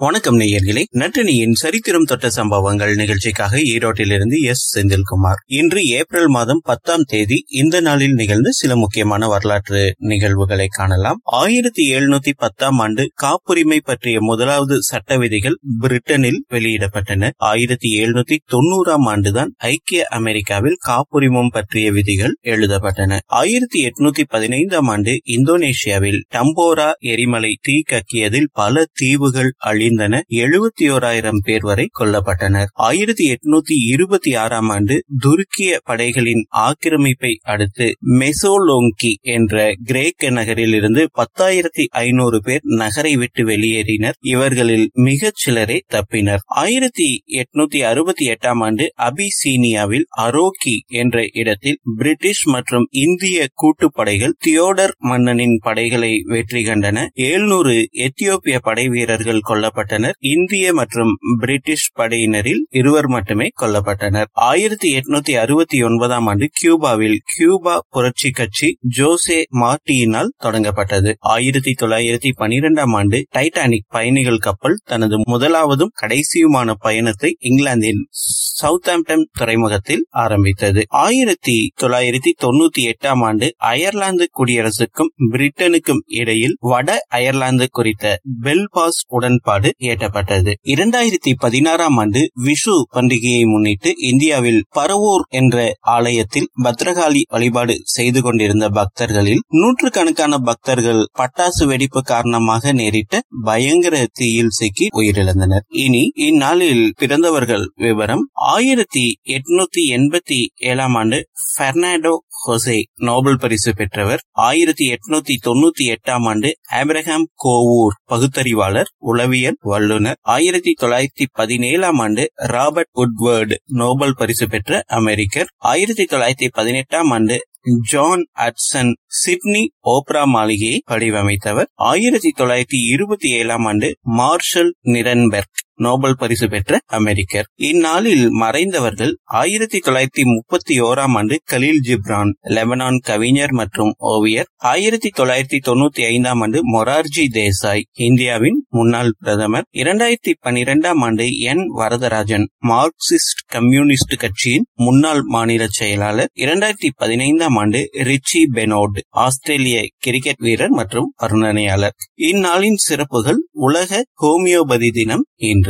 வணக்கம் நேயர்களே. நட்டினியின் சரித்திரம் தொட்ட சம்பவங்கள் நிகழ்ச்சிக்காக ஈரோட்டிலிருந்து எஸ். செந்தில்குமார். இன்று ஏப்ரல் மாதம் பத்தாம் தேதி இந்த நாளில் நிகழ்ந்த சில முக்கியமான வரலாற்று நிகழ்வுகளை காணலாம். ஆயிரத்தி எழுநூத்தி பத்தாம் ஆண்டு காப்புரிமை பற்றிய முதலாவது சட்ட விதிகள் பிரிட்டனில் வெளியிடப்பட்டன. ஆயிரத்தி எழுநூத்தி தொன்னூறாம் ஆண்டுதான் ஐக்கிய அமெரிக்காவில் காப்புரிமம் பற்றிய விதிகள் எழுதப்பட்டன. ஆயிரத்தி எட்நூத்தி பதினைந்தாம் ஆண்டு இந்தோனேஷியாவில் டம்போரா எரிமலை தீ கக்கியதில் பல தீவுகள் அழி அழிந்தன. எழுபத்தி ஓராயிரம் பேர் வரை கொல்லப்பட்டனர். ஆயிரத்தி எட்நூத்தி இருபத்தி ஆறாம் ஆண்டு துருக்கிய படைகளின் ஆக்கிரமிப்பை அடுத்து மெசோலோங்கி என்ற கிரேக்க நகரில் இருந்து பத்தாயிரத்தி ஐநூறு பேர் நகரை விட்டு வெளியேறினர். இவர்களில் மிகச் சிலரே தப்பினர். ஆயிரத்தி எட்நூத்தி அறுபத்தி எட்டாம் ஆண்டு அபிசீனியாவில் அரோக்கி என்ற இடத்தில் பிரிட்டிஷ் மற்றும் இந்திய கூட்டுப்படைகள் தியோடர் மன்னனின் படைகளை வெற்றி கண்டன. எழுநூறு எத்தியோப்பிய படை வீரர்கள் கொல்லப்பட்டனர். கொல்லப்பட்டனர். இந்திய மற்றும் பிரிட்டிஷ் படையினரில் இருவர் மட்டுமே கொல்லப்பட்டனர். ஆயிரத்தி எட்நூத்தி அறுபத்தி ஒன்பதாம் ஆண்டு கியூபாவில் கியூபா புரட்சி கட்சி ஜோசே மார்டியினால் தொடங்கப்பட்டது. ஆயிரத்தி தொள்ளாயிரத்தி பனிரெண்டாம் ஆண்டு டைட்டானிக் பயணிகள் கப்பல் தனது முதலாவதும் கடைசியுமான பயணத்தை இங்கிலாந்தின் சவுத்தாம்டன் துறைமுகத்தில் ஆரம்பித்தது. ஆயிரத்தி தொள்ளாயிரத்தி தொண்ணூத்தி எட்டாம் ஆண்டு அயர்லாந்து குடியரசுக்கும் பிரிட்டனுக்கும் இடையில் வட அயர்லாந்து குறித்த பெல்பாஸ் உடன்பாடு ஏற்றப்பட்டது. இரண்டாயிரத்தி பதினாறாம் ஆண்டு விஷு பண்டிகையை முன்னிட்டு இந்தியாவில் பரவூர் என்ற ஆலயத்தில் பத்ரகாளி வழிபாடு செய்து கொண்டிருந்த பக்தர்களில் நூற்றுக்கணக்கான பக்தர்கள் பட்டாசு வெடிப்பு காரணமாக நேரிட்ட பயங்கர தீயில் சிக்கி உயிரிழந்தனர். இனி இந்நாளில் பிறந்தவர்கள் விவரம் ஆயிரத்தி எட்நூத்தி எண்பத்தி ஏழாம் ஆண்டு பெர்னாடோ ஹொசே நோபல் பரிசு பெற்றவர். ஆயிரத்தி எட்நூத்தி தொண்ணூத்தி எட்டாம் ஆண்டு ஆப்ரஹாம் கோவூர் பகுத்தறிவாளர் உளவியல் வல்லுநர். ஆயிரத்தி தொள்ளாயிரத்தி பதினேழாம் ஆண்டு ராபர்ட் உட்வர்டு நோபல் பரிசு பெற்ற அமெரிக்கர். ஆயிரத்தி தொள்ளாயிரத்தி பதினெட்டாம் ஆண்டு ஜான் அட்சன் சிட்னி ஓப்ரா மாளிகையை வடிவமைத்தவர் ஆயிரத்தி தொள்ளாயிரத்தி இருபத்தி ஏழாம் ஆண்டு மார்ஷல் நிரன்பெர்க் நோபல் பரிசு பெற்ற அமெரிக்கர். இந்நாளில் மறைந்தவர்கள் ஆயிரத்தி தொள்ளாயிரத்தி முப்பத்தி ஓராம் ஆண்டு கலீல் ஜிப்ரான் லெபனான் கவிஞர் மற்றும் ஓவியர். ஆயிரத்தி தொள்ளாயிரத்தி தொண்ணூத்தி ஐந்தாம் ஆண்டு மொரார்ஜி தேசாய் இந்தியாவின் முன்னாள் பிரதமர். இரண்டாயிரத்தி பனிரெண்டாம் ஆண்டு என். வரதராஜன் மார்க்சிஸ்ட் கம்யூனிஸ்ட் கட்சியின் முன்னாள் மாநில செயலாளர். இரண்டாயிரத்தி பதினைந்தாம் ஆண்டு ரிச்சி பெனோட் ஆஸ்திரேலிய கிரிக்கெட் வீரர் மற்றும் வர்ணனையாளர் இந்நாளின் சிறப்புகள் உலக ஹோமியோபதி தினம் இன்று.